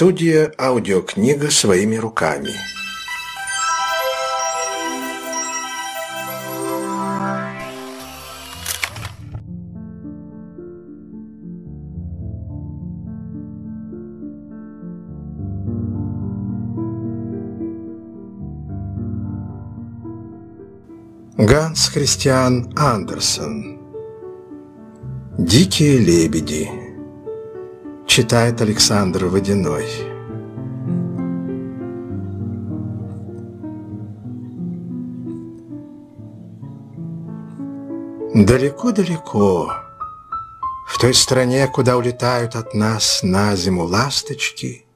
Студия «Аудиокнига своими руками». Ганс Христиан Андерсон «Дикие лебеди» Читает Александр Водяной Далеко-далеко, в той стране, куда улетают от нас на зиму ласточки,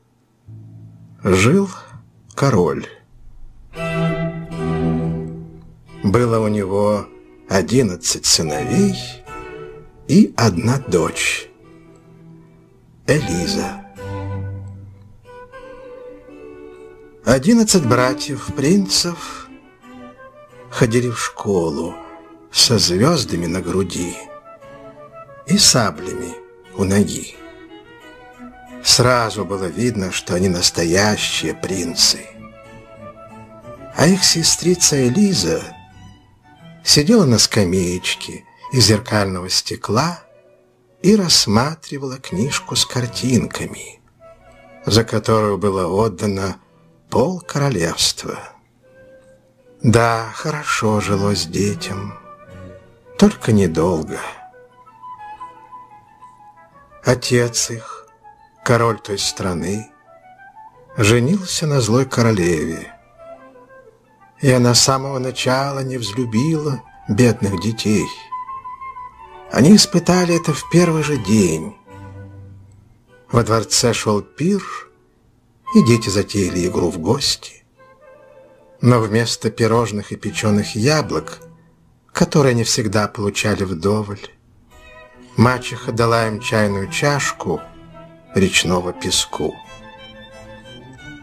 жил король. Было у него одиннадцать сыновей и одна дочь, Элиза. Одиннадцать братьев-принцев ходили в школу со звездами на груди и саблями у ноги. Сразу было видно, что они настоящие принцы. А их сестрица Элиза сидела на скамеечке из зеркального стекла и рассматривала книжку с картинками, за которую было отдано пол королевства. Да, хорошо жилось детям, только недолго. Отец их, король той страны, женился на злой королеве, и она с самого начала не взлюбила бедных детей. Они испытали это в первый же день. Во дворце шел пир, и дети затеяли игру в гости. Но вместо пирожных и печеных яблок, которые они всегда получали вдоволь, мачеха дала им чайную чашку речного песку.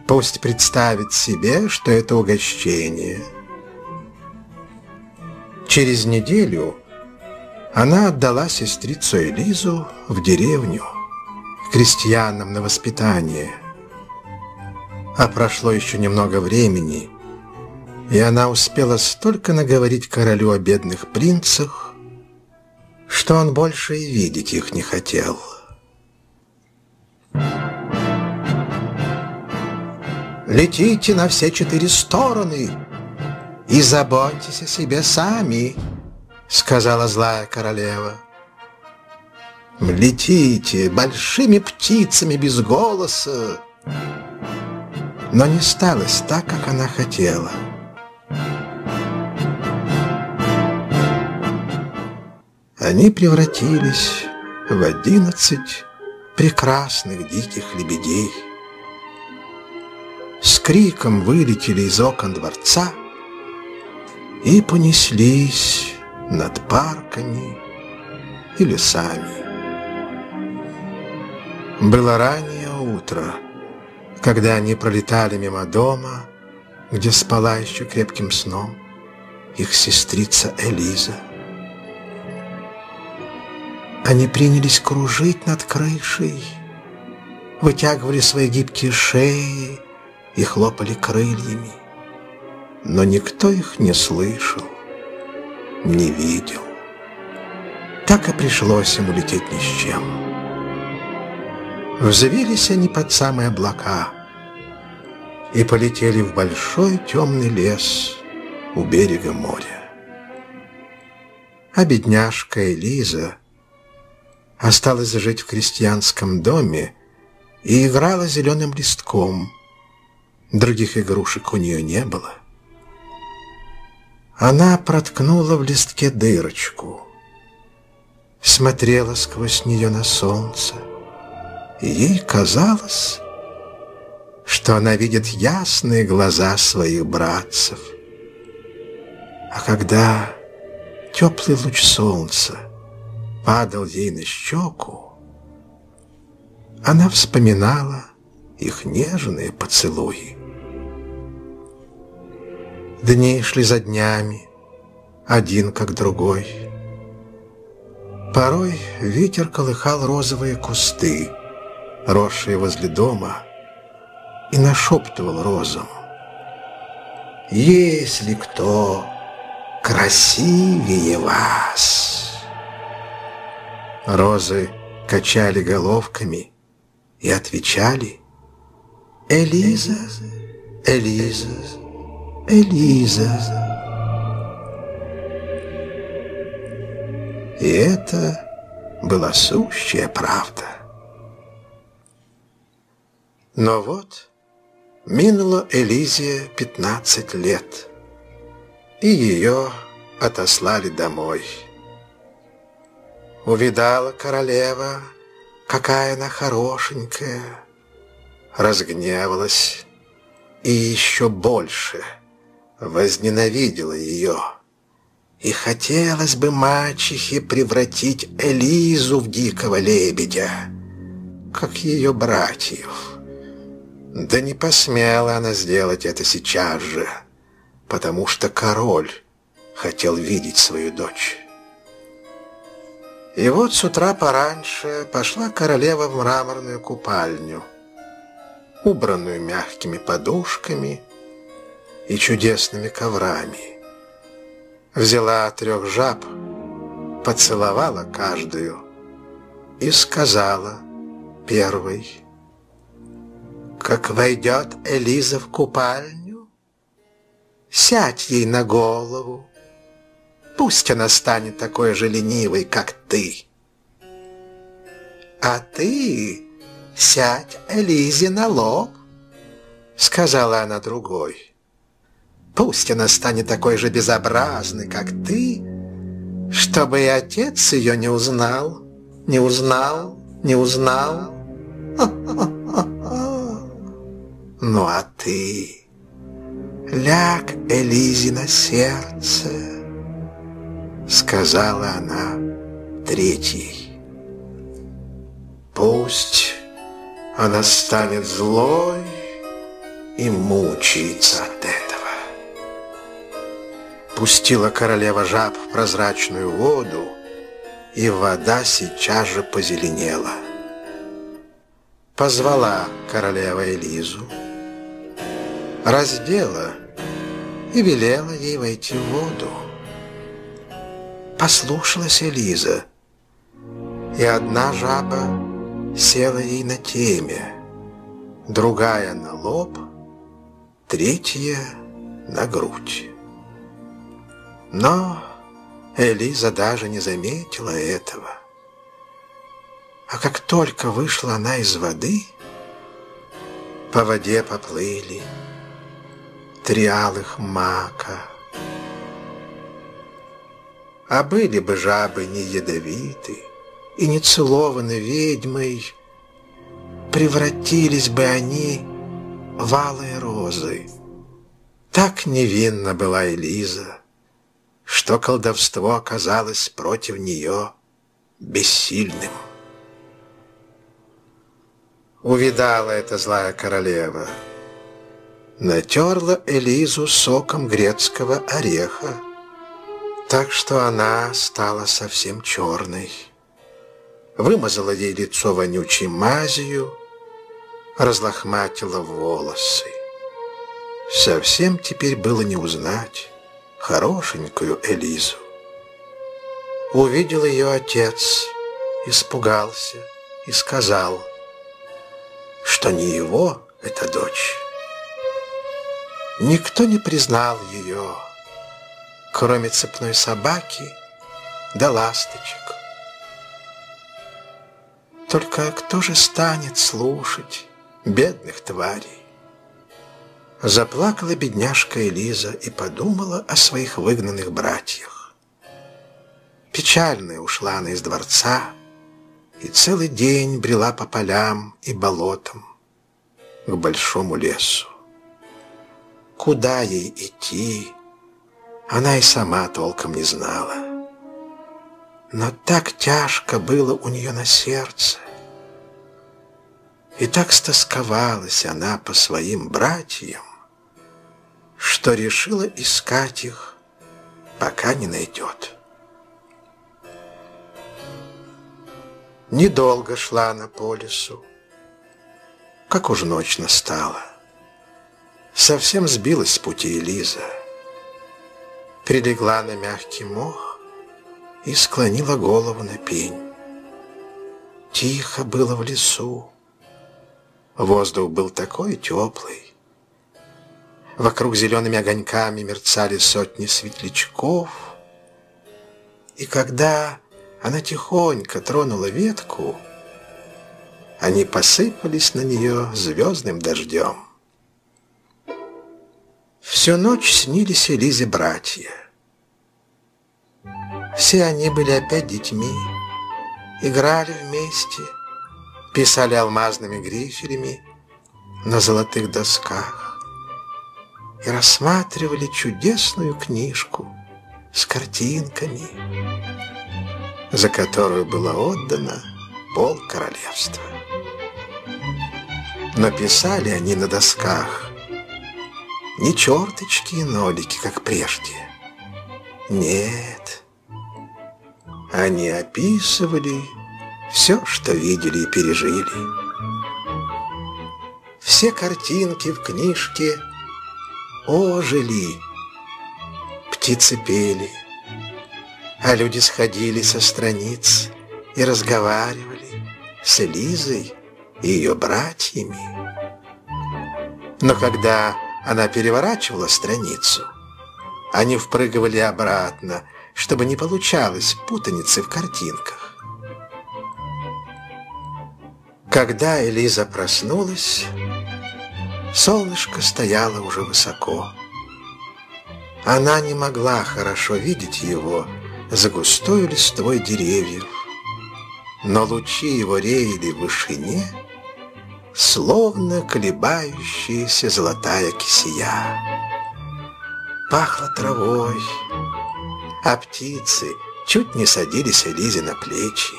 Пусть представит себе, что это угощение. Через неделю она отдала сестрицу Элизу в деревню, к крестьянам на воспитание. А прошло еще немного времени, и она успела столько наговорить королю о бедных принцах, что он больше и видеть их не хотел. Летите на все четыре стороны и заботьтесь о себе сами, сказала злая королева. Летите большими птицами без голоса. Но не сталось так, как она хотела. Они превратились в одиннадцать прекрасных диких лебедей с криком вылетели из окон дворца и понеслись над парками и лесами. Было раннее утро, когда они пролетали мимо дома, где спала еще крепким сном их сестрица Элиза. Они принялись кружить над крышей, вытягивали свои гибкие шеи, и хлопали крыльями, но никто их не слышал, не видел. Так и пришлось ему лететь ни с чем. Взвились они под самые облака и полетели в большой темный лес у берега моря. А бедняжка Элиза осталась жить в крестьянском доме и играла зеленым листком – Других игрушек у нее не было. Она проткнула в листке дырочку, смотрела сквозь нее на солнце, и ей казалось, что она видит ясные глаза своих братцев. А когда теплый луч солнца падал ей на щеку, она вспоминала их нежные поцелуи. Дни шли за днями, один как другой. Порой ветер колыхал розовые кусты, росшие возле дома и нашептывал розам. «Если кто красивее вас!» Розы качали головками и отвечали «Элиза, Элиза, Элиза». И это была сущая правда. Но вот минуло Элизия пятнадцать лет, и ее отослали домой. Увидала королева, какая она хорошенькая, разгневалась и еще больше возненавидела ее. И хотелось бы мачехе превратить Элизу в дикого лебедя, как ее братьев. Да не посмела она сделать это сейчас же, потому что король хотел видеть свою дочь. И вот с утра пораньше пошла королева в мраморную купальню, убранную мягкими подушками и чудесными коврами взяла трех жаб, поцеловала каждую и сказала первой, «Как войдет Элиза в купальню, сядь ей на голову, пусть она станет такой же ленивой, как ты. А ты сядь Элизе на лоб», — сказала она другой. Пусть она станет такой же безобразной, как ты, чтобы и отец ее не узнал, не узнал, не узнал. Ну а ты ляг Элизе на сердце, сказала она третьей. Пусть она станет злой и мучается от этого пустила королева жаб в прозрачную воду, и вода сейчас же позеленела. Позвала королева Элизу, раздела и велела ей войти в воду. Послушалась Элиза, и одна жаба села ей на теме, другая на лоб, третья на грудь. Но Элиза даже не заметила этого. А как только вышла она из воды, по воде поплыли три алых мака. А были бы жабы не ядовиты и не целованы ведьмой, превратились бы они в алые розы. Так невинна была Элиза что колдовство оказалось против нее бессильным. Увидала эта злая королева, натерла Элизу соком грецкого ореха, так что она стала совсем черной. Вымазала ей лицо вонючей мазью, разлохматила волосы. Совсем теперь было не узнать, хорошенькую Элизу. Увидел ее отец, испугался и сказал, что не его эта дочь. Никто не признал ее, кроме цепной собаки да ласточек. Только кто же станет слушать бедных тварей? Заплакала бедняжка Элиза и подумала о своих выгнанных братьях. Печальная ушла она из дворца и целый день брела по полям и болотам к большому лесу. Куда ей идти, она и сама толком не знала. Но так тяжко было у нее на сердце, и так стосковалась она по своим братьям, что решила искать их, пока не найдет. Недолго шла она по лесу, как уж ночь настала. Совсем сбилась с пути Элиза. Прилегла на мягкий мох и склонила голову на пень. Тихо было в лесу. Воздух был такой теплый. Вокруг зелеными огоньками мерцали сотни светлячков. И когда она тихонько тронула ветку, они посыпались на нее звездным дождем. Всю ночь снились Элизе братья. Все они были опять детьми, играли вместе, писали алмазными грифелями на золотых досках и рассматривали чудесную книжку с картинками, за которую было отдано пол королевства. Написали они на досках не черточки и нолики, как прежде. Нет, они описывали все, что видели и пережили. Все картинки в книжке ожили, птицы пели, а люди сходили со страниц и разговаривали с Элизой и ее братьями. Но когда она переворачивала страницу, они впрыгивали обратно, чтобы не получалось путаницы в картинках. Когда Элиза проснулась, солнышко стояло уже высоко. Она не могла хорошо видеть его за густой листвой деревьев, но лучи его реяли в вышине, словно колебающаяся золотая кисия. Пахло травой, а птицы чуть не садились Элизе на плечи.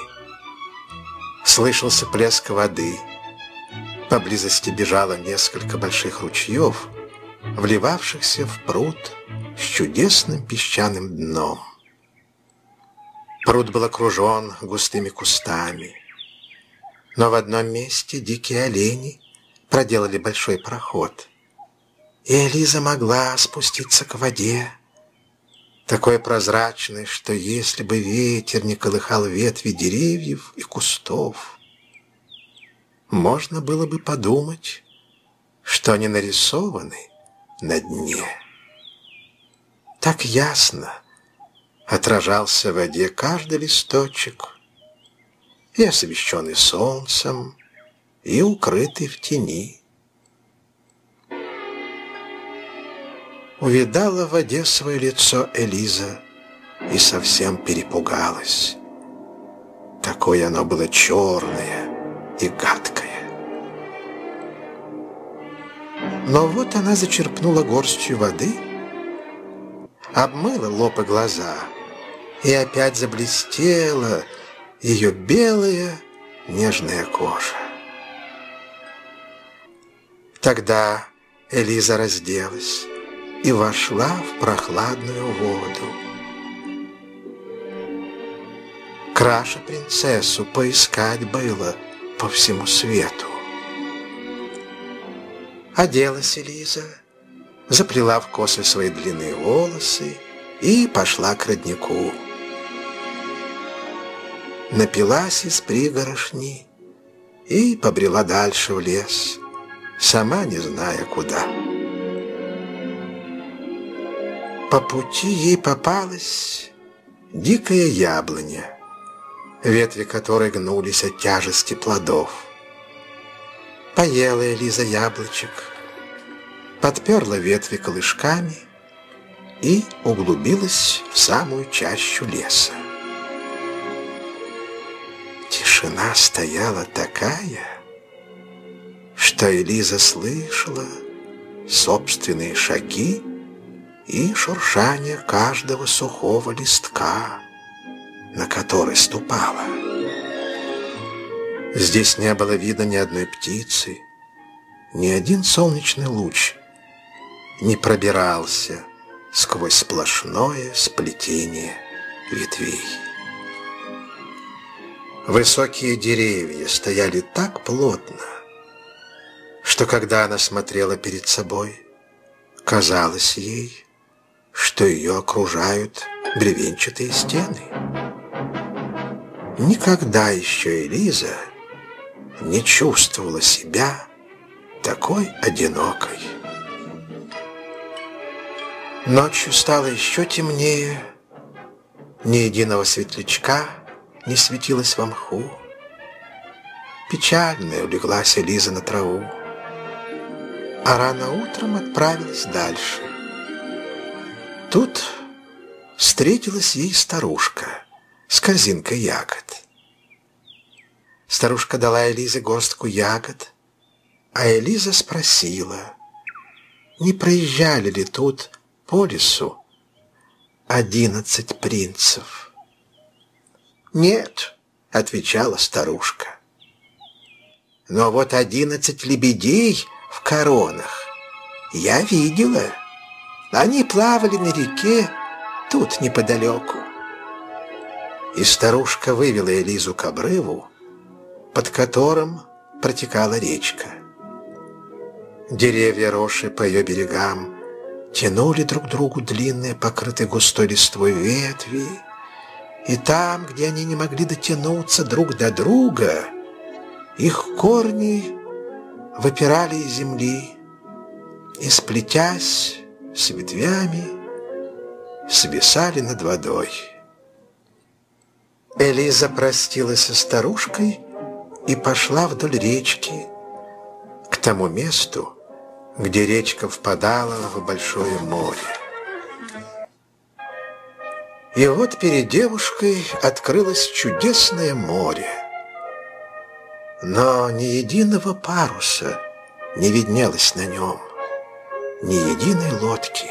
Слышался плеск воды. Поблизости бежало несколько больших ручьев, вливавшихся в пруд с чудесным песчаным дном. Пруд был окружен густыми кустами. Но в одном месте дикие олени проделали большой проход. И Элиза могла спуститься к воде, такой прозрачной, что если бы ветер не колыхал ветви деревьев и кустов, можно было бы подумать, что они нарисованы на дне. Так ясно отражался в воде каждый листочек, и освещенный солнцем, и укрытый в тени. Увидала в воде свое лицо Элиза и совсем перепугалась. Такое оно было черное и гадкое. Но вот она зачерпнула горстью воды, обмыла лоб и глаза и опять заблестела, ее белая нежная кожа. Тогда Элиза разделась и вошла в прохладную воду. Краше принцессу поискать было по всему свету. Оделась Элиза, заплела в косы свои длинные волосы и пошла к роднику напилась из пригорошни и побрела дальше в лес, сама не зная куда. По пути ей попалась дикая яблоня, ветви которой гнулись от тяжести плодов. Поела Элиза яблочек, подперла ветви колышками и углубилась в самую чащу леса. Тишина стояла такая, что Элиза слышала собственные шаги и шуршание каждого сухого листка, на который ступала. Здесь не было видно ни одной птицы, ни один солнечный луч не пробирался сквозь сплошное сплетение ветвей. Высокие деревья стояли так плотно, что когда она смотрела перед собой, казалось ей, что ее окружают бревенчатые стены. Никогда еще Элиза не чувствовала себя такой одинокой. Ночью стало еще темнее, ни единого светлячка не светилось во мху. Печальная улеглась Элиза на траву, а рано утром отправилась дальше. Тут встретилась ей старушка с корзинкой ягод. Старушка дала Элизе горстку ягод, а Элиза спросила, не проезжали ли тут по лесу одиннадцать принцев. «Нет», — отвечала старушка. «Но вот одиннадцать лебедей в коронах я видела. Они плавали на реке тут неподалеку». И старушка вывела Элизу к обрыву, под которым протекала речка. Деревья, росшие по ее берегам, тянули друг другу длинные, покрытые густой листвой ветви, и там, где они не могли дотянуться друг до друга, их корни выпирали из земли и, сплетясь с ветвями, свисали над водой. Элиза простилась со старушкой и пошла вдоль речки к тому месту, где речка впадала в большое море. И вот перед девушкой открылось чудесное море. Но ни единого паруса не виднелось на нем, ни единой лодки.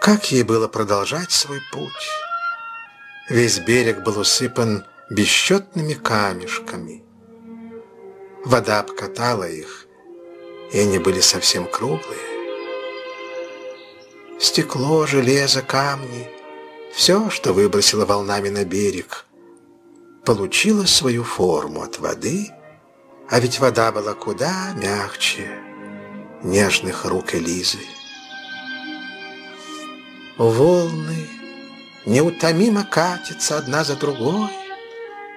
Как ей было продолжать свой путь? Весь берег был усыпан бесчетными камешками. Вода обкатала их, и они были совсем круглые. Стекло, железо, камни — все, что выбросило волнами на берег, получило свою форму от воды, а ведь вода была куда мягче нежных рук Элизы. Волны неутомимо катятся одна за другой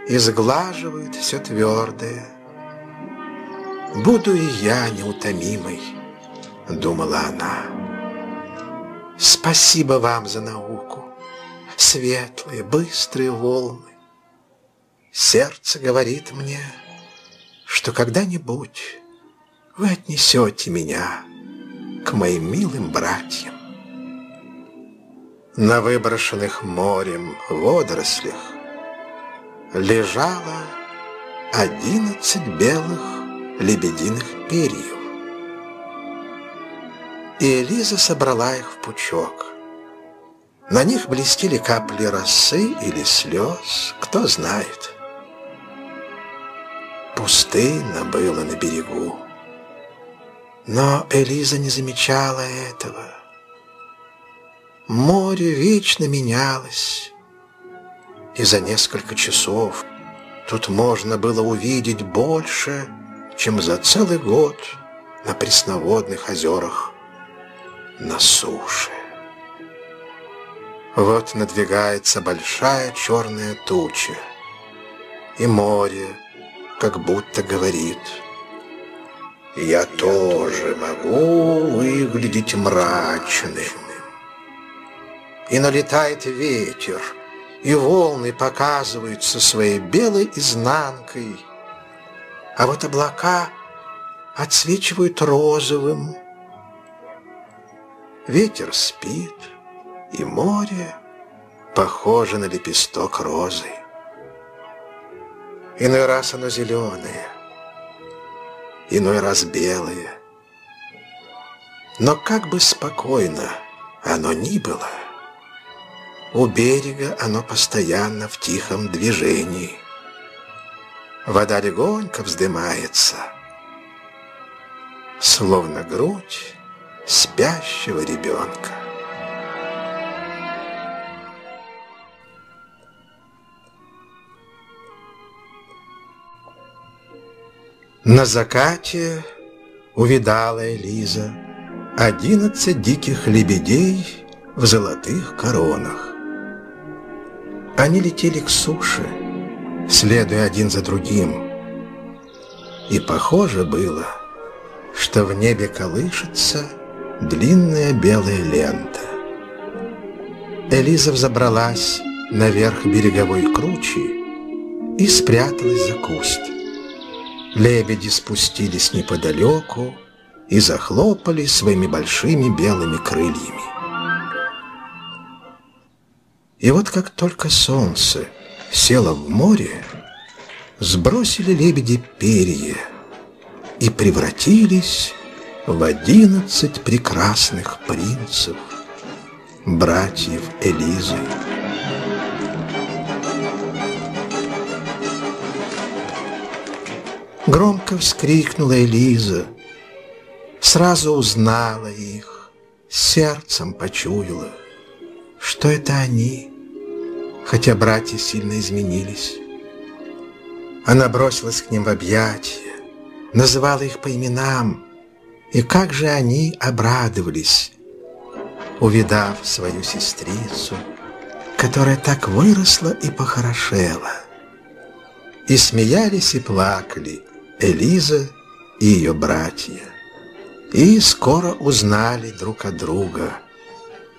и сглаживают все твердое. «Буду и я неутомимой», — думала она. «Спасибо вам за науку, светлые, быстрые волны. Сердце говорит мне, что когда-нибудь вы отнесете меня к моим милым братьям. На выброшенных морем водорослях лежало одиннадцать белых лебединых перьев. И Элиза собрала их в пучок. На них блестели капли росы или слез, кто знает. Пустынно было на берегу. Но Элиза не замечала этого. Море вечно менялось, и за несколько часов тут можно было увидеть больше, чем за целый год на пресноводных озерах на суше. Вот надвигается большая черная туча, и море как будто говорит «Я тоже могу выглядеть мрачным». И налетает ветер, и волны показываются своей белой изнанкой – а вот облака отсвечивают розовым. Ветер спит, и море похоже на лепесток розы. Иной раз оно зеленое, иной раз белое. Но как бы спокойно оно ни было, у берега оно постоянно в тихом движении – Вода легонько вздымается, Словно грудь спящего ребенка. На закате увидала Элиза одиннадцать диких лебедей в золотых коронах. Они летели к суше, следуя один за другим. И похоже было, что в небе колышется длинная белая лента. Элиза взобралась наверх береговой кручи и спряталась за куст. Лебеди спустились неподалеку и захлопали своими большими белыми крыльями. И вот как только солнце село в море, сбросили лебеди перья и превратились в одиннадцать прекрасных принцев, братьев Элизы. Громко вскрикнула Элиза, сразу узнала их, сердцем почуяла, что это они, хотя братья сильно изменились. Она бросилась к ним в объятия, называла их по именам, и как же они обрадовались, увидав свою сестрицу, которая так выросла и похорошела. И смеялись и плакали, Элиза и ее братья. И скоро узнали друг от друга,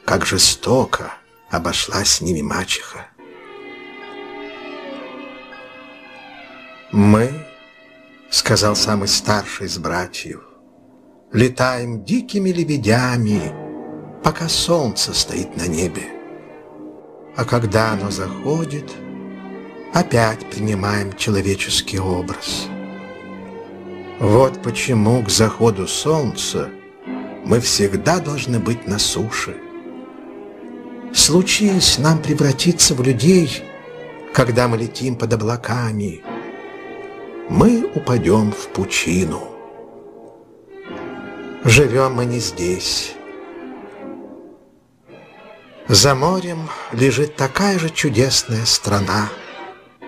как жестоко обошлась с ними мачеха. «Мы, — сказал самый старший из братьев, — летаем дикими лебедями, пока солнце стоит на небе. А когда оно заходит, опять принимаем человеческий образ». Вот почему к заходу солнца мы всегда должны быть на суше. Случись нам превратиться в людей, когда мы летим под облаками, мы упадем в пучину. Живем мы не здесь. За морем лежит такая же чудесная страна,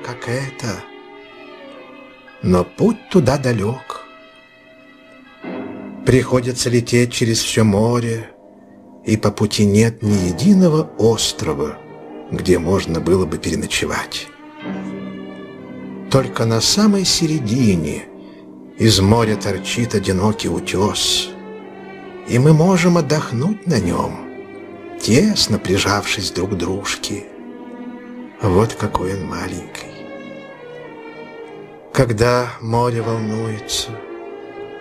как эта, но путь туда далек. Приходится лететь через все море, и по пути нет ни единого острова, где можно было бы переночевать. Только на самой середине из моря торчит одинокий утес, и мы можем отдохнуть на нем, тесно прижавшись друг к дружке. Вот какой он маленький. Когда море волнуется —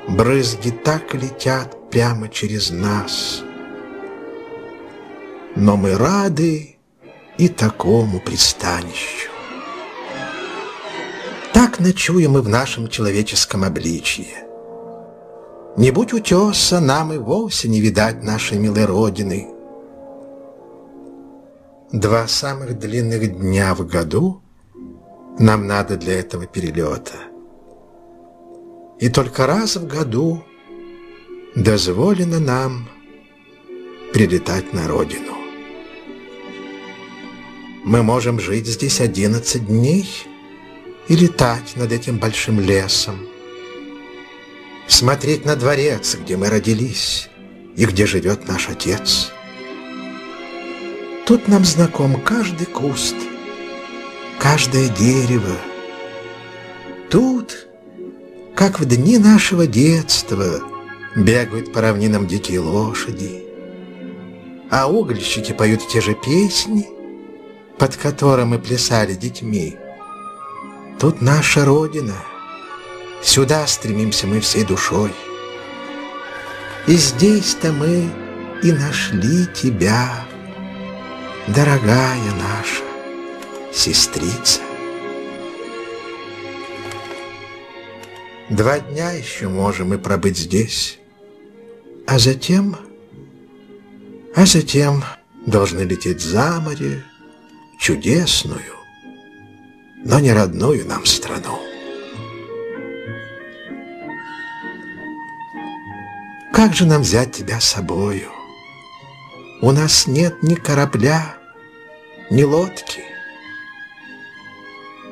Брызги так летят прямо через нас. Но мы рады и такому пристанищу. Так ночуем мы в нашем человеческом обличье. Не будь утеса, нам и вовсе не видать нашей милой Родины. Два самых длинных дня в году нам надо для этого перелета — и только раз в году дозволено нам прилетать на родину. Мы можем жить здесь одиннадцать дней и летать над этим большим лесом, смотреть на дворец, где мы родились и где живет наш отец. Тут нам знаком каждый куст, каждое дерево. Тут как в дни нашего детства бегают по равнинам дикие лошади, а угольщики поют те же песни, под которым мы плясали детьми. Тут наша Родина, сюда стремимся мы всей душой. И здесь-то мы и нашли тебя, дорогая наша сестрица. Два дня еще можем мы пробыть здесь, а затем, а затем должны лететь за море, чудесную, но не родную нам страну. Как же нам взять тебя с собою? У нас нет ни корабля, ни лодки.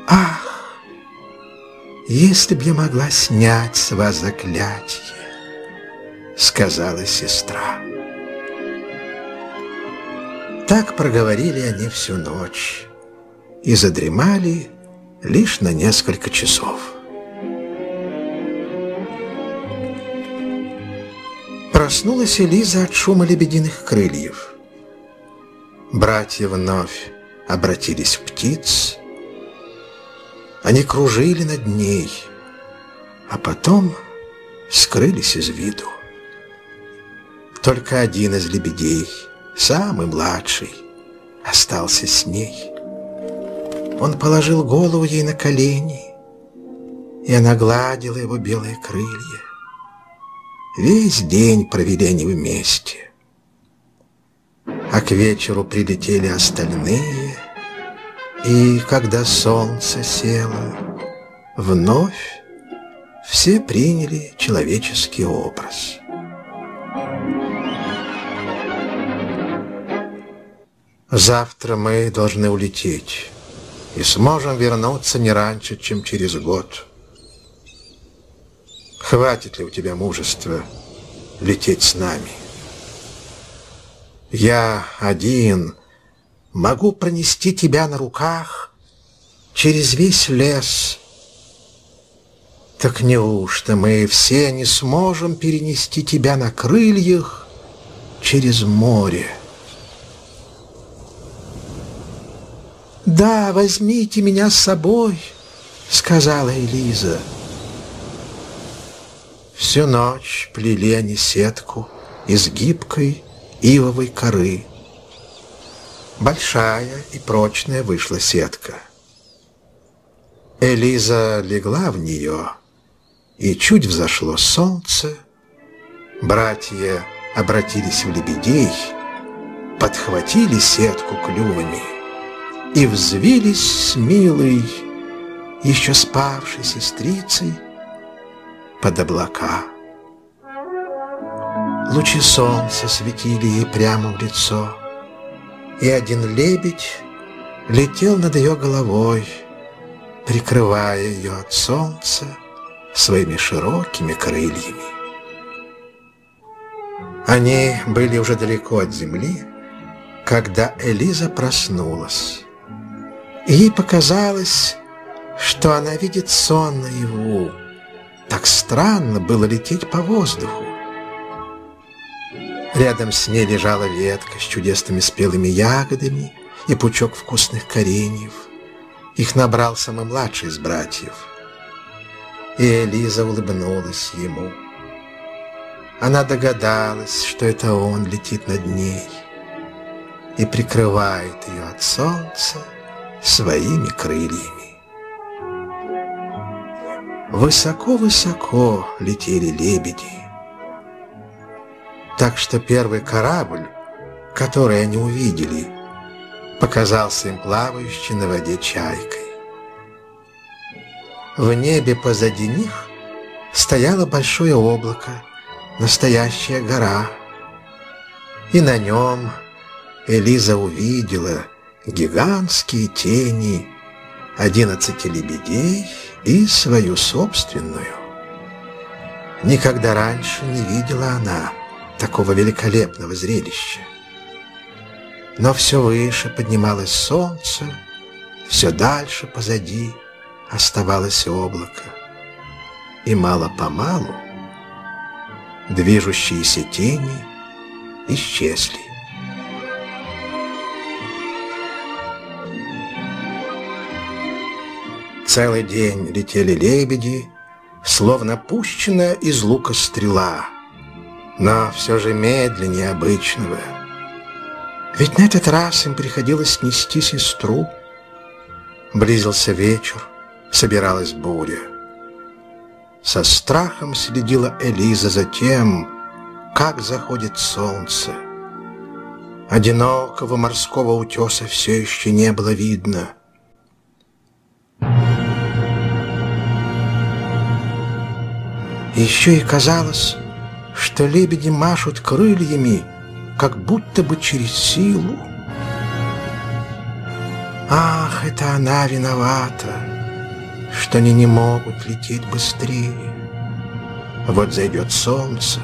Ах, если б я могла снять с вас заклятие, сказала сестра. Так проговорили они всю ночь и задремали лишь на несколько часов. Проснулась Элиза от шума лебединых крыльев. Братья вновь обратились в птиц. Они кружили над ней, а потом скрылись из виду. Только один из лебедей, самый младший, остался с ней. Он положил голову ей на колени, и она гладила его белые крылья. Весь день провели они вместе. А к вечеру прилетели остальные, и когда солнце село, вновь все приняли человеческий образ. Завтра мы должны улететь и сможем вернуться не раньше, чем через год. Хватит ли у тебя мужества лететь с нами? Я один могу пронести тебя на руках через весь лес. Так неужто мы все не сможем перенести тебя на крыльях через море? «Да, возьмите меня с собой», — сказала Элиза. Всю ночь плели они сетку из гибкой ивовой коры. Большая и прочная вышла сетка. Элиза легла в нее, и чуть взошло солнце. Братья обратились в лебедей, подхватили сетку клювами и взвились с милой, еще спавшей сестрицей, под облака. Лучи солнца светили ей прямо в лицо, и один лебедь летел над ее головой, прикрывая ее от солнца своими широкими крыльями. Они были уже далеко от земли, когда Элиза проснулась. И ей показалось, что она видит сон наяву, так странно было лететь по воздуху. Рядом с ней лежала ветка с чудесными спелыми ягодами и пучок вкусных кореньев. Их набрал самый младший из братьев. И Элиза улыбнулась ему. Она догадалась, что это он летит над ней и прикрывает ее от солнца своими крыльями. Высоко-высоко летели лебеди. Так что первый корабль, который они увидели, показался им плавающей на воде чайкой. В небе позади них стояло большое облако, настоящая гора. И на нем Элиза увидела гигантские тени одиннадцати лебедей и свою собственную. Никогда раньше не видела она такого великолепного зрелища. Но все выше поднималось солнце, все дальше позади оставалось облако. И мало-помалу движущиеся тени исчезли. Целый день летели лебеди, словно пущенная из лука стрела, но все же медленнее обычного. Ведь на этот раз им приходилось нести сестру. Близился вечер, собиралась буря. Со страхом следила Элиза за тем, как заходит солнце. Одинокого морского утеса все еще не было видно — Еще и казалось, что лебеди машут крыльями, как будто бы через силу. Ах, это она виновата, что они не могут лететь быстрее. Вот зайдет солнце,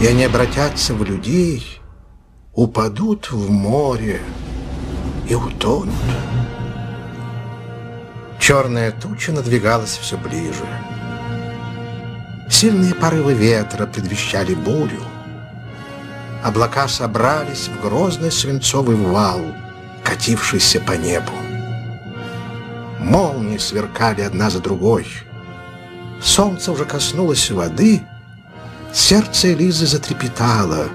и они обратятся в людей, упадут в море и утонут. Черная туча надвигалась все ближе. Сильные порывы ветра предвещали бурю. Облака собрались в грозный свинцовый вал, катившийся по небу. Молнии сверкали одна за другой. Солнце уже коснулось воды, сердце Элизы затрепетало.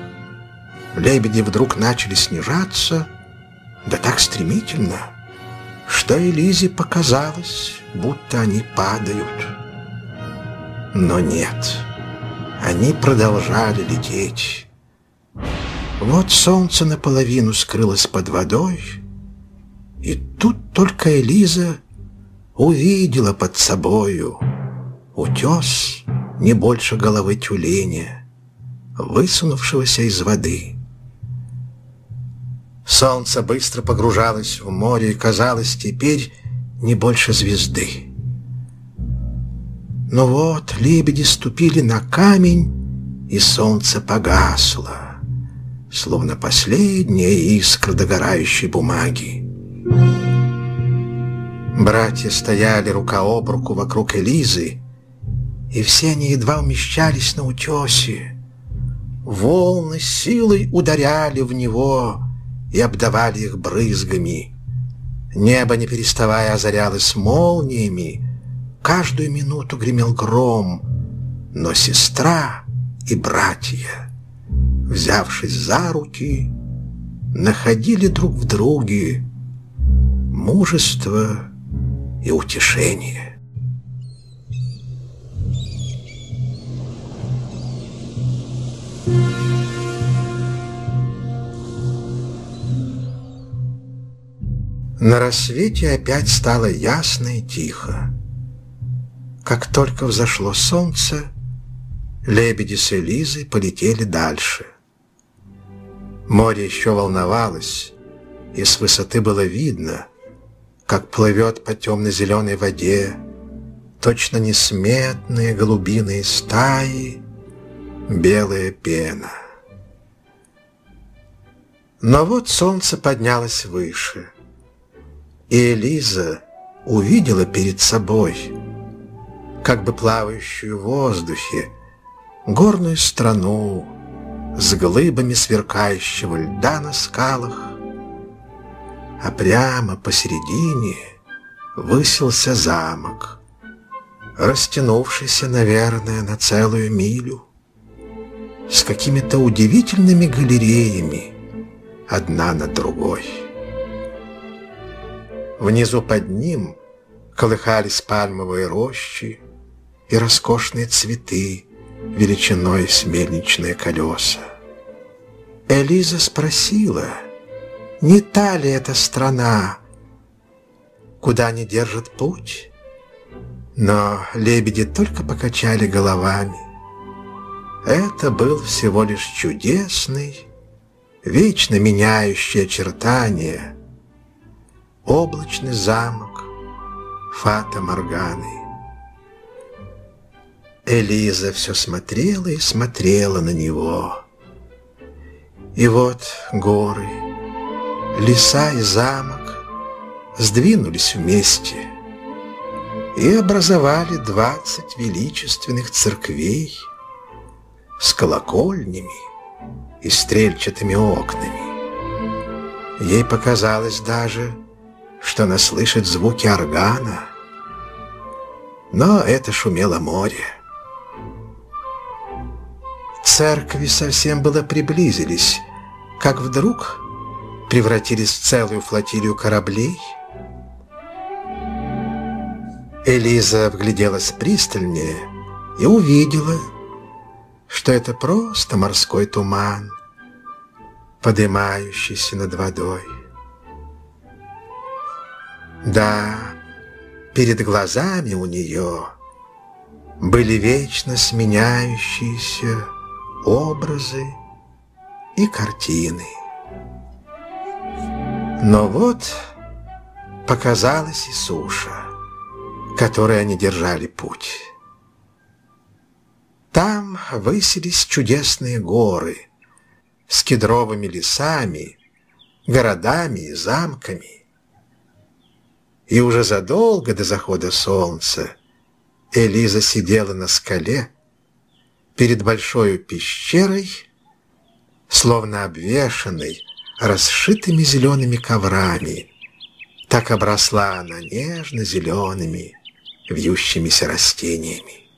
Лебеди вдруг начали снижаться, да так стремительно, что Элизе показалось, будто они падают. Но нет, они продолжали лететь. Вот солнце наполовину скрылось под водой, и тут только Элиза увидела под собою утес не больше головы тюленя, высунувшегося из воды. Солнце быстро погружалось в море и казалось теперь не больше звезды. Но вот лебеди ступили на камень, и солнце погасло, словно последняя искра догорающей бумаги. Братья стояли рука об руку вокруг Элизы, и все они едва умещались на утесе. Волны силой ударяли в него и обдавали их брызгами. Небо, не переставая, озарялось молниями, каждую минуту гремел гром, но сестра и братья, взявшись за руки, находили друг в друге мужество и утешение. На рассвете опять стало ясно и тихо. Как только взошло солнце, лебеди с Элизой полетели дальше. Море еще волновалось, и с высоты было видно — как плывет по темно-зеленой воде Точно несметные голубиные стаи Белая пена. Но вот солнце поднялось выше, И Элиза увидела перед собой, Как бы плавающую в воздухе, Горную страну с глыбами сверкающего льда на скалах, а прямо посередине высился замок, растянувшийся, наверное, на целую милю, с какими-то удивительными галереями, одна над другой. Внизу под ним колыхались пальмовые рощи и роскошные цветы величиной с колеса. Элиза спросила — не та ли эта страна, куда не держит путь? Но лебеди только покачали головами. Это был всего лишь чудесный, вечно меняющий очертания, облачный замок Фата Морганы. Элиза все смотрела и смотрела на него. И вот горы, леса и замок сдвинулись вместе и образовали двадцать величественных церквей с колокольнями и стрельчатыми окнами. Ей показалось даже, что она слышит звуки органа, но это шумело море. Церкви совсем было приблизились, как вдруг превратились в целую флотилию кораблей? Элиза вгляделась пристальнее и увидела, что это просто морской туман, поднимающийся над водой. Да, перед глазами у нее были вечно сменяющиеся образы и картины. Но вот показалась и суша, которой они держали путь. Там высились чудесные горы с кедровыми лесами, городами и замками. И уже задолго до захода солнца Элиза сидела на скале перед большой пещерой, словно обвешанной расшитыми зелеными коврами. Так обросла она нежно-зелеными, вьющимися растениями.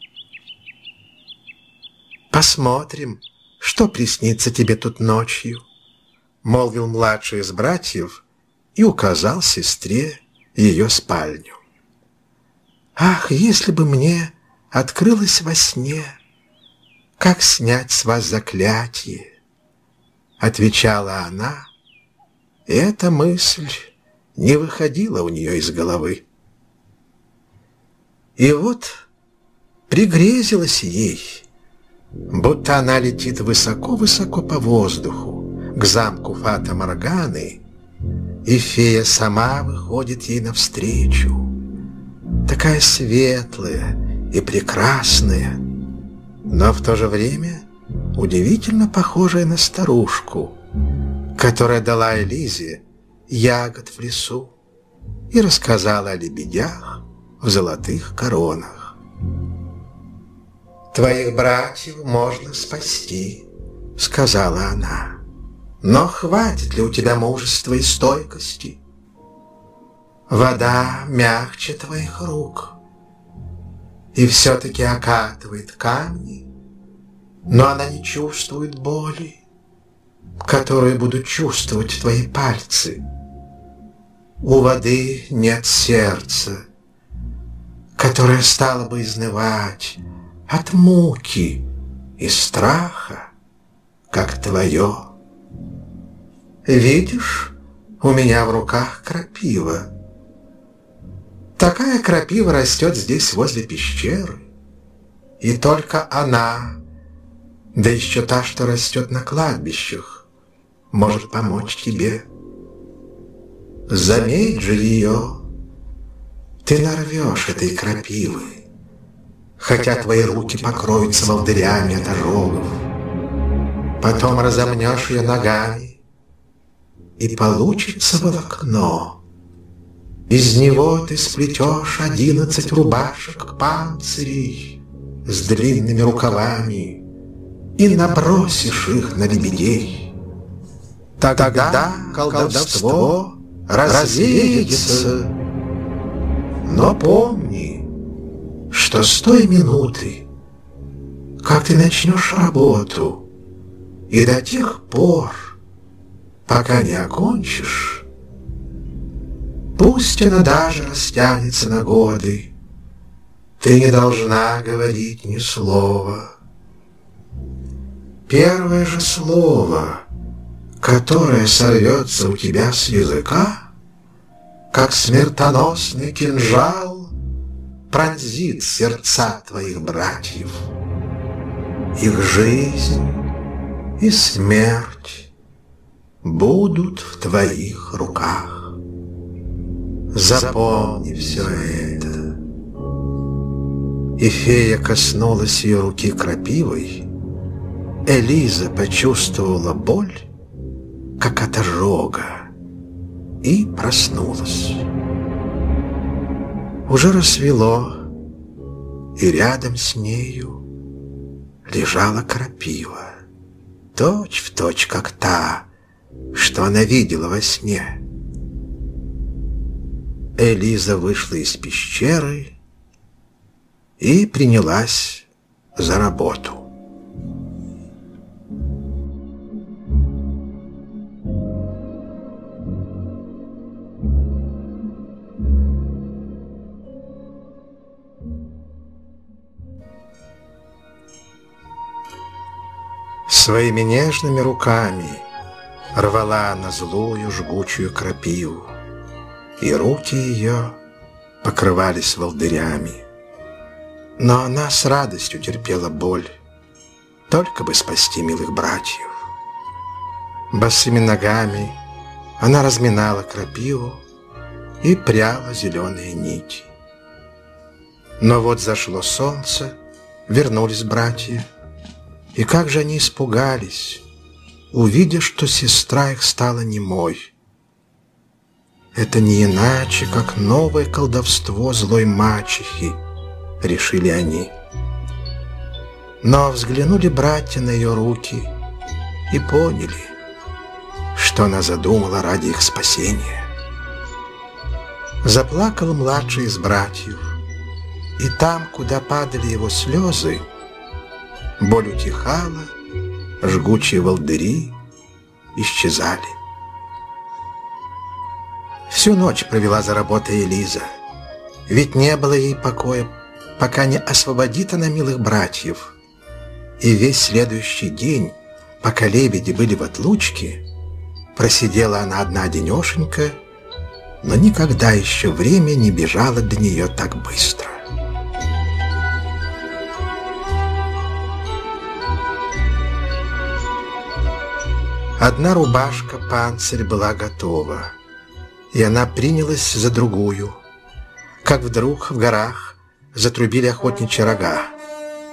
«Посмотрим, что приснится тебе тут ночью», — молвил младший из братьев и указал сестре ее спальню. «Ах, если бы мне открылось во сне, как снять с вас заклятие!» Отвечала она, и эта мысль не выходила у нее из головы. И вот пригрезилась ей, будто она летит высоко-высоко по воздуху к замку Фата Морганы, и фея сама выходит ей навстречу, такая светлая и прекрасная, но в то же время удивительно похожая на старушку, которая дала Элизе ягод в лесу и рассказала о лебедях в золотых коронах. «Твоих братьев можно спасти», — сказала она. «Но хватит ли у тебя мужества и стойкости? Вода мягче твоих рук и все-таки окатывает камни, но она не чувствует боли, которую будут чувствовать твои пальцы. У воды нет сердца, которое стало бы изнывать от муки и страха, как твое. Видишь, у меня в руках крапива. Такая крапива растет здесь возле пещеры, и только она, да еще та, что растет на кладбищах, может помочь тебе. Заметь же ее, ты нарвешь этой крапивы, хотя твои руки покроются волдырями от ожогов. Потом разомнешь ее ногами, и получится волокно. Из него ты сплетешь одиннадцать рубашек панцирей с длинными рукавами и набросишь их на лебедей. Тогда колдовство развеется. Но помни, что с той минуты, как ты начнешь работу, и до тех пор, пока не окончишь, пусть она даже растянется на годы, ты не должна говорить ни слова. Первое же слово, которое сорвется у тебя с языка — как смертоносный кинжал пронзит сердца твоих братьев. Их жизнь и смерть будут в твоих руках. Запомни все это. И фея коснулась ее руки крапивой. Элиза почувствовала боль, как от ожога и проснулась. Уже рассвело, и рядом с нею лежала крапива, точь в точь, как та, что она видела во сне. Элиза вышла из пещеры и принялась за работу. Своими нежными руками рвала на злую жгучую крапиву, и руки ее покрывались волдырями. Но она с радостью терпела боль, только бы спасти милых братьев. Босыми ногами она разминала крапиву и пряла зеленые нити. Но вот зашло солнце, вернулись братья. И как же они испугались, увидя, что сестра их стала немой. Это не иначе, как новое колдовство злой мачехи, решили они. Но взглянули братья на ее руки и поняли, что она задумала ради их спасения. Заплакал младший из братьев, и там, куда падали его слезы, боль утихала, жгучие волдыри исчезали. Всю ночь провела за работой Элиза, ведь не было ей покоя, пока не освободит она милых братьев. И весь следующий день, пока лебеди были в отлучке, просидела она одна денешенька, но никогда еще время не бежало до нее так быстро. Одна рубашка, панцирь была готова, и она принялась за другую. Как вдруг в горах затрубили охотничьи рога.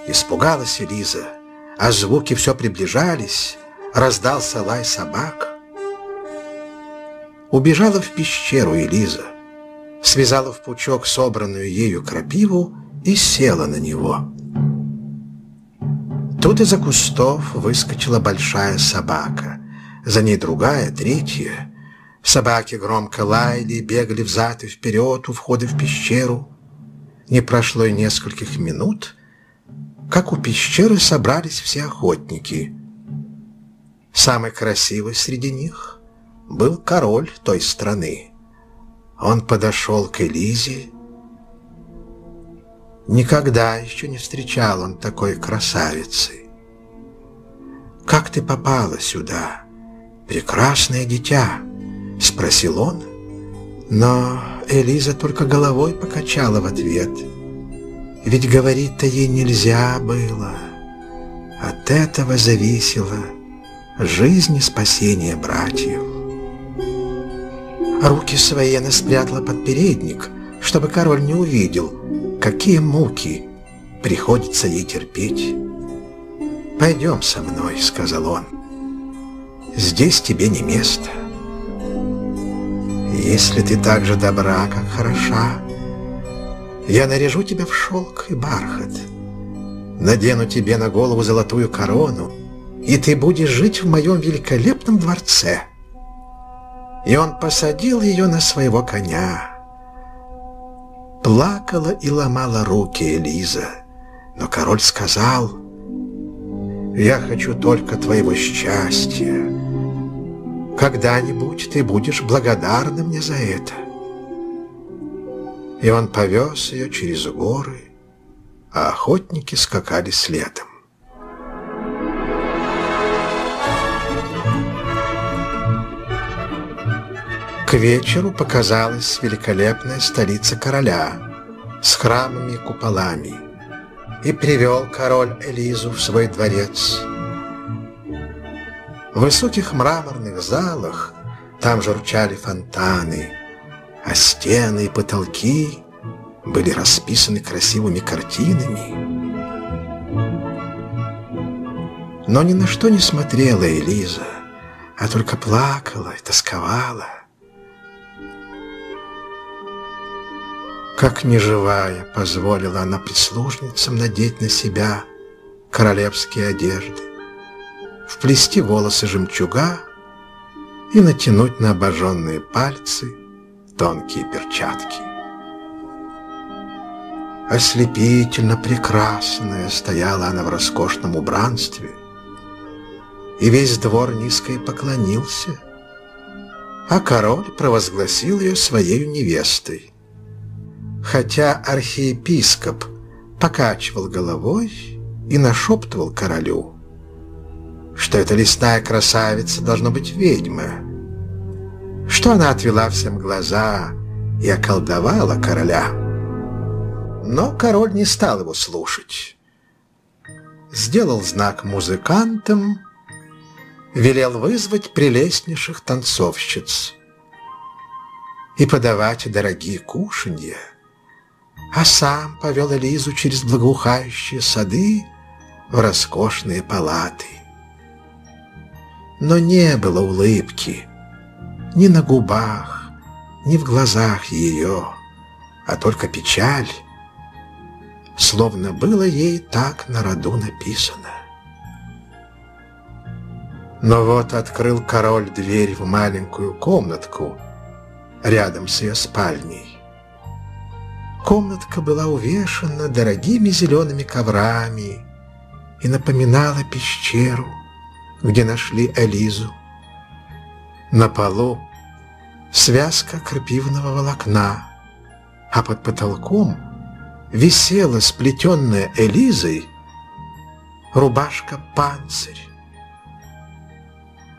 Испугалась Элиза, а звуки все приближались, раздался лай собак. Убежала в пещеру Элиза, связала в пучок собранную ею крапиву и села на него. Тут из-за кустов выскочила большая собака — за ней другая, третья. Собаки громко лаяли и бегали взад и вперед у входа в пещеру. Не прошло и нескольких минут, как у пещеры собрались все охотники. Самый красивый среди них был король той страны. Он подошел к Элизе. Никогда еще не встречал он такой красавицы. «Как ты попала сюда?» «Прекрасное дитя?» — спросил он. Но Элиза только головой покачала в ответ. Ведь говорить-то ей нельзя было. От этого зависела жизнь и спасение братьев. Руки свои она спрятала под передник, чтобы король не увидел, какие муки приходится ей терпеть. «Пойдем со мной», — сказал он здесь тебе не место. Если ты так же добра, как хороша, я наряжу тебя в шелк и бархат, надену тебе на голову золотую корону, и ты будешь жить в моем великолепном дворце. И он посадил ее на своего коня. Плакала и ломала руки Элиза, но король сказал, «Я хочу только твоего счастья, когда-нибудь ты будешь благодарна мне за это. И он повез ее через горы, а охотники скакали следом. К вечеру показалась великолепная столица короля с храмами и куполами, и привел король Элизу в свой дворец – в высоких мраморных залах там журчали фонтаны, а стены и потолки были расписаны красивыми картинами. Но ни на что не смотрела Элиза, а только плакала и тосковала. Как неживая позволила она прислужницам надеть на себя королевские одежды вплести волосы жемчуга и натянуть на обожженные пальцы тонкие перчатки. Ослепительно прекрасная стояла она в роскошном убранстве, и весь двор низко и поклонился, а король провозгласил ее своей невестой. Хотя архиепископ покачивал головой и нашептывал королю — что эта лесная красавица должна быть ведьма, что она отвела всем глаза и околдовала короля. Но король не стал его слушать. Сделал знак музыкантам, велел вызвать прелестнейших танцовщиц и подавать дорогие кушанья, а сам повел Элизу через благоухающие сады в роскошные палаты. Но не было улыбки ни на губах, ни в глазах ее, а только печаль, словно было ей так на роду написано. Но вот открыл король дверь в маленькую комнатку рядом с ее спальней. Комнатка была увешана дорогими зелеными коврами и напоминала пещеру, где нашли Элизу. На полу связка крапивного волокна, а под потолком висела сплетенная Элизой рубашка-панцирь.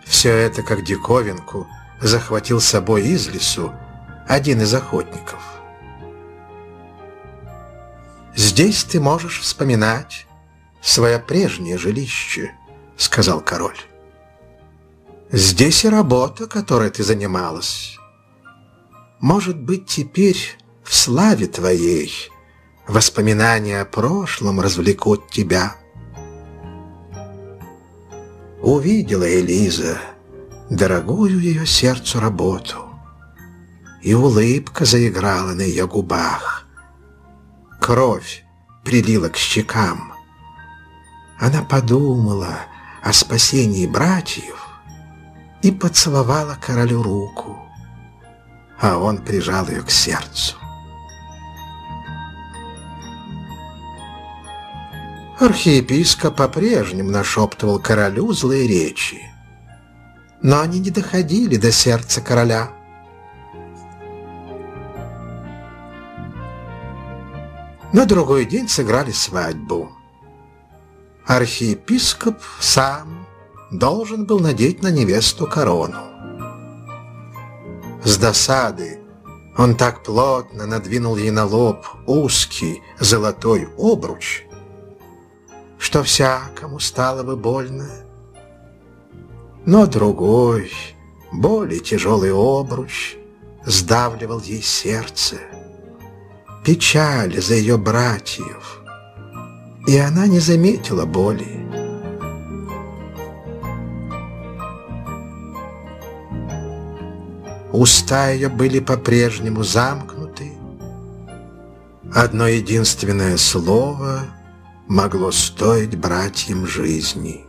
Все это, как диковинку, захватил с собой из лесу один из охотников. «Здесь ты можешь вспоминать свое прежнее жилище», — сказал король. «Здесь и работа, которой ты занималась. Может быть, теперь в славе твоей воспоминания о прошлом развлекут тебя». Увидела Элиза дорогую ее сердцу работу, и улыбка заиграла на ее губах. Кровь прилила к щекам. Она подумала о спасении братьев и поцеловала королю руку, а он прижал ее к сердцу. Архиепископ по-прежнему нашептывал королю злые речи, но они не доходили до сердца короля. На другой день сыграли свадьбу. Архиепископ сам должен был надеть на невесту корону. С досады он так плотно надвинул ей на лоб узкий золотой обруч, что всякому стало бы больно. Но другой, более тяжелый обруч сдавливал ей сердце, печаль за ее братьев, и она не заметила боли. Уста ее были по-прежнему замкнуты. Одно единственное слово могло стоить братьям жизни.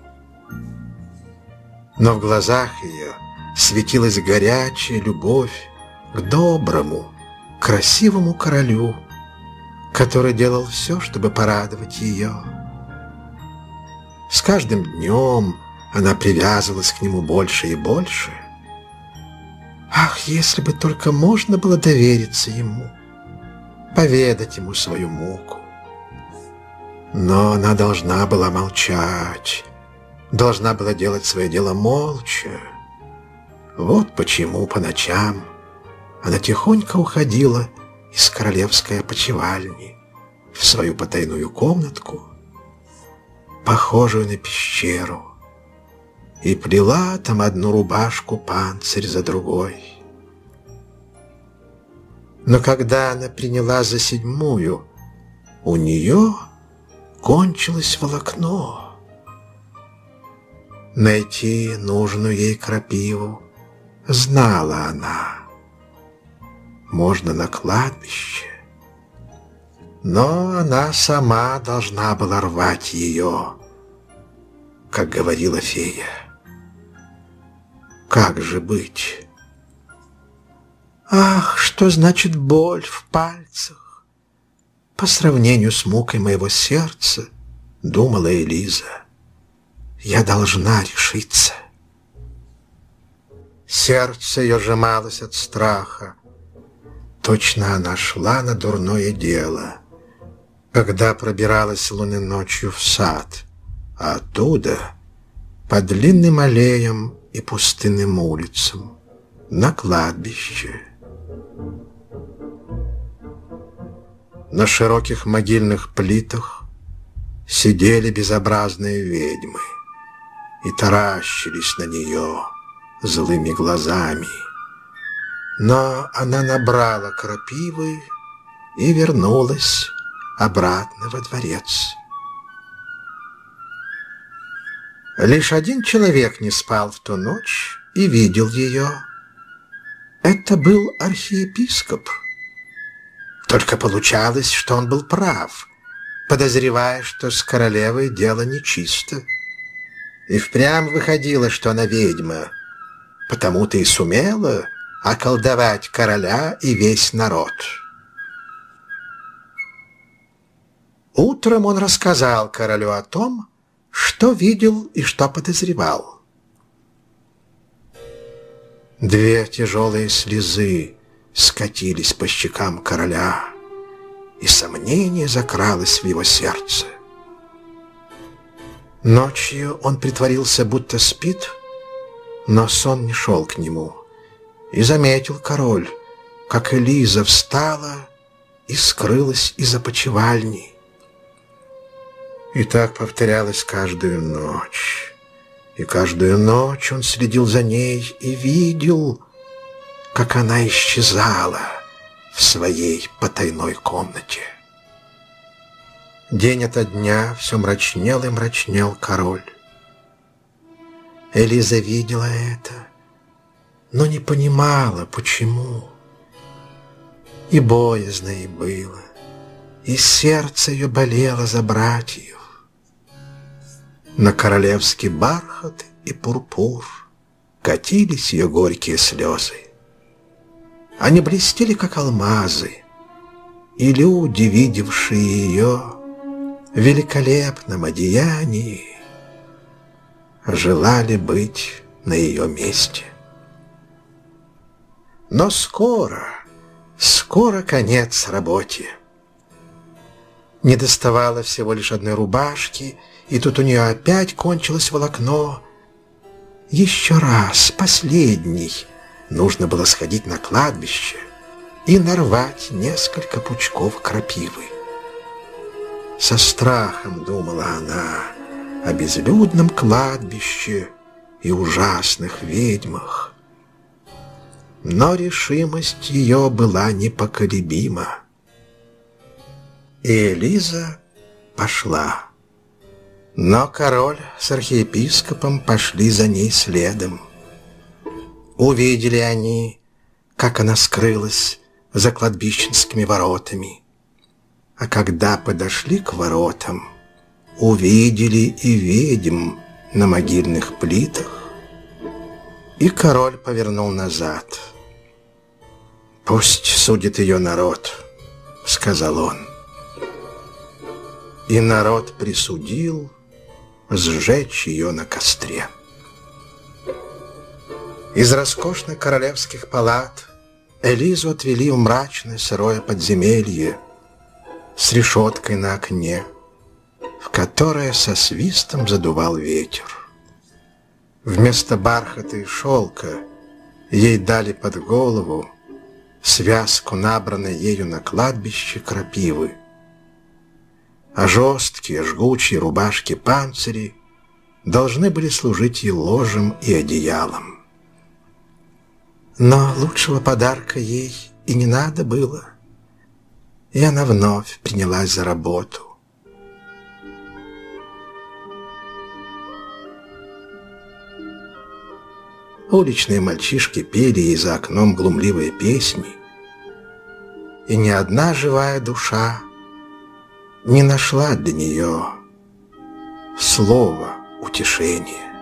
Но в глазах ее светилась горячая любовь к доброму, красивому королю, который делал все, чтобы порадовать ее. С каждым днем она привязывалась к нему больше и больше. Ах, если бы только можно было довериться ему, поведать ему свою муку. Но она должна была молчать, должна была делать свое дело молча. Вот почему по ночам она тихонько уходила из королевской опочивальни в свою потайную комнатку, похожую на пещеру, и плела там одну рубашку панцирь за другой. Но когда она приняла за седьмую, у нее кончилось волокно. Найти нужную ей крапиву знала она. Можно на кладбище. Но она сама должна была рвать ее, как говорила фея. Как же быть? Ах, что значит боль в пальцах? По сравнению с мукой моего сердца, думала Элиза, я должна решиться. Сердце ее сжималось от страха. Точно она шла на дурное дело, когда пробиралась луны ночью в сад, а оттуда по длинным аллеям и пустынным улицам на кладбище. На широких могильных плитах сидели безобразные ведьмы и таращились на нее злыми глазами. Но она набрала крапивы и вернулась обратно во дворец. Лишь один человек не спал в ту ночь и видел ее. Это был архиепископ. Только получалось, что он был прав, подозревая, что с королевой дело нечисто. И впрямь выходило, что она ведьма, потому-то и сумела околдовать короля и весь народ. Утром он рассказал королю о том, что видел и что подозревал. Две тяжелые слезы скатились по щекам короля, и сомнение закралось в его сердце. Ночью он притворился, будто спит, но сон не шел к нему. И заметил король, как Элиза встала и скрылась из опочивальни. И так повторялось каждую ночь. И каждую ночь он следил за ней и видел, как она исчезала в своей потайной комнате. День ото дня все мрачнел и мрачнел король. Элиза видела это, но не понимала, почему. И боязно ей было, и сердце ее болело за братьев. На королевский бархат и пурпур Катились ее горькие слезы. Они блестели, как алмазы, И люди, видевшие ее В великолепном одеянии, Желали быть на ее месте. Но скоро, скоро конец работе. Не доставало всего лишь одной рубашки — и тут у нее опять кончилось волокно. Еще раз, последний, нужно было сходить на кладбище и нарвать несколько пучков крапивы. Со страхом думала она о безлюдном кладбище и ужасных ведьмах. Но решимость ее была непоколебима. И Элиза пошла. Но король с архиепископом пошли за ней следом. Увидели они, как она скрылась за кладбищенскими воротами. А когда подошли к воротам, увидели и ведьм на могильных плитах, и король повернул назад. «Пусть судит ее народ», — сказал он. И народ присудил, сжечь ее на костре. Из роскошных королевских палат Элизу отвели в мрачное сырое подземелье с решеткой на окне, в которое со свистом задувал ветер. Вместо бархата и шелка ей дали под голову связку, набранной ею на кладбище крапивы а жесткие, жгучие рубашки-панцири должны были служить и ложем, и одеялом. Но лучшего подарка ей и не надо было, и она вновь принялась за работу. Уличные мальчишки пели ей за окном глумливые песни, и ни одна живая душа не нашла для нее слова утешения.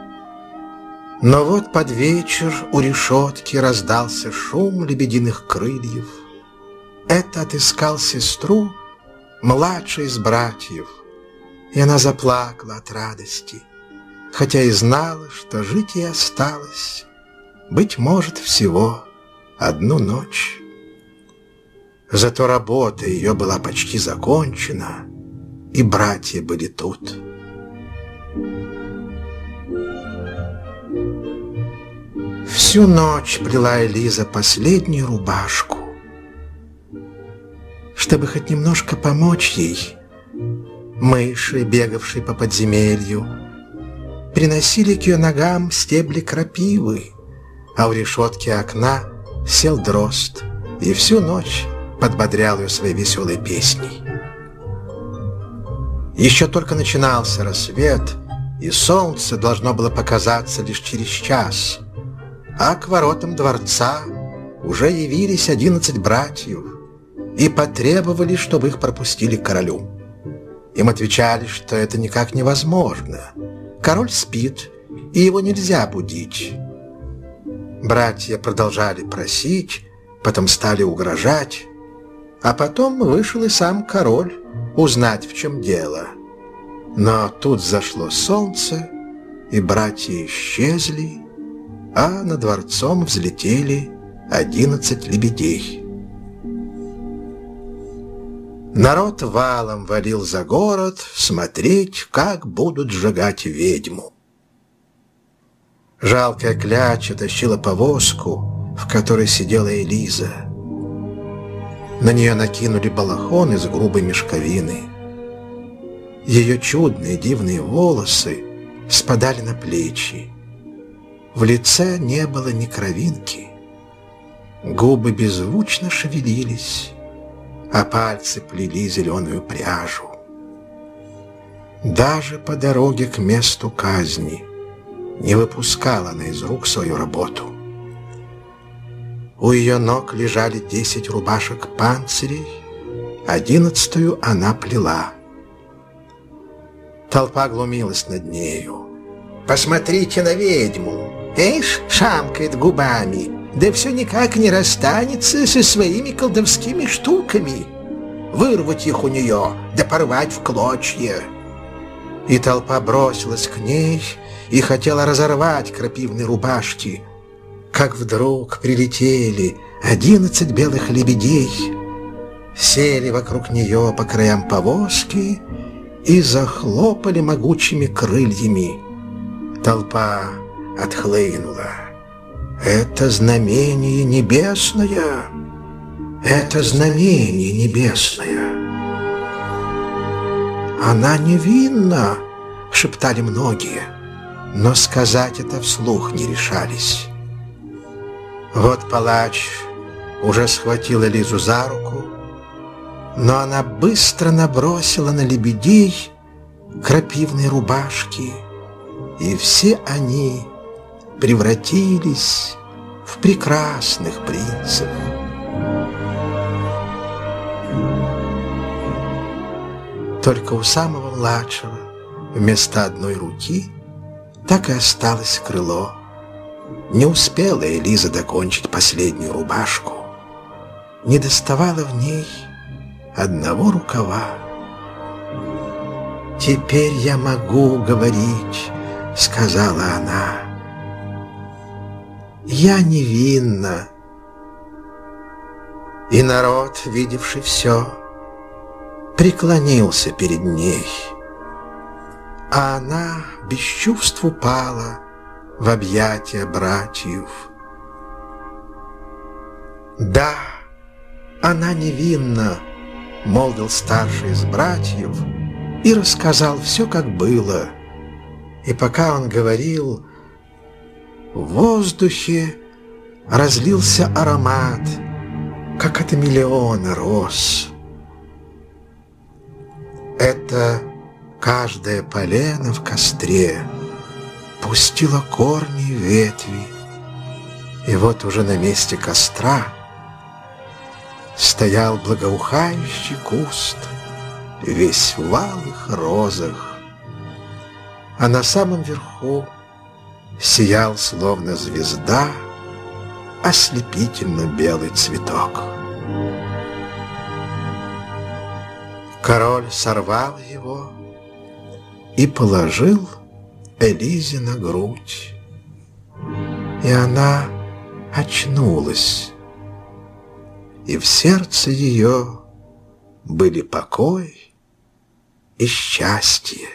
Но вот под вечер у решетки раздался шум лебединых крыльев. Это отыскал сестру младший из братьев, и она заплакала от радости, хотя и знала, что жить ей осталось, быть может, всего одну ночь. Зато работа ее была почти закончена — и братья были тут. Всю ночь плела Элиза последнюю рубашку. Чтобы хоть немножко помочь ей, мыши, бегавшие по подземелью, приносили к ее ногам стебли крапивы, а у решетки окна сел дрозд и всю ночь подбодрял ее своей веселой песней. Еще только начинался рассвет, и солнце должно было показаться лишь через час, а к воротам дворца уже явились одиннадцать братьев и потребовали, чтобы их пропустили к королю. Им отвечали, что это никак невозможно. Король спит, и его нельзя будить. Братья продолжали просить, потом стали угрожать, а потом вышел и сам король узнать, в чем дело. Но тут зашло солнце, и братья исчезли, а над дворцом взлетели одиннадцать лебедей. Народ валом валил за город смотреть, как будут сжигать ведьму. Жалкая кляча тащила повозку, в которой сидела Элиза. На нее накинули балахон из грубой мешковины. Ее чудные дивные волосы спадали на плечи. В лице не было ни кровинки. Губы беззвучно шевелились, а пальцы плели зеленую пряжу. Даже по дороге к месту казни не выпускала она из рук свою работу. У ее ног лежали десять рубашек панцирей, одиннадцатую она плела. Толпа глумилась над нею. «Посмотрите на ведьму! Эйш, шамкает губами, да все никак не расстанется со своими колдовскими штуками. Вырвать их у нее, да порвать в клочья!» И толпа бросилась к ней и хотела разорвать крапивные рубашки — как вдруг прилетели одиннадцать белых лебедей, сели вокруг нее по краям повозки и захлопали могучими крыльями. Толпа отхлынула. Это знамение небесное, это знамение небесное. Она невинна, шептали многие, но сказать это вслух не решались. Вот палач уже схватил Элизу за руку, но она быстро набросила на лебедей крапивные рубашки, и все они превратились в прекрасных принцев. Только у самого младшего вместо одной руки так и осталось крыло. Не успела Элиза докончить последнюю рубашку. Не доставала в ней одного рукава. «Теперь я могу говорить», — сказала она. «Я невинна». И народ, видевший все, преклонился перед ней. А она без чувств упала, в объятия братьев. «Да, она невинна», — молвил старший из братьев и рассказал все, как было. И пока он говорил, в воздухе разлился аромат, как от миллиона роз. Это каждое полено в костре — пустила корни и ветви, и вот уже на месте костра стоял благоухающий куст, весь в алых розах, а на самом верху сиял, словно звезда, ослепительно белый цветок. Король сорвал его и положил Элизе на грудь. И она очнулась, и в сердце ее были покой и счастье.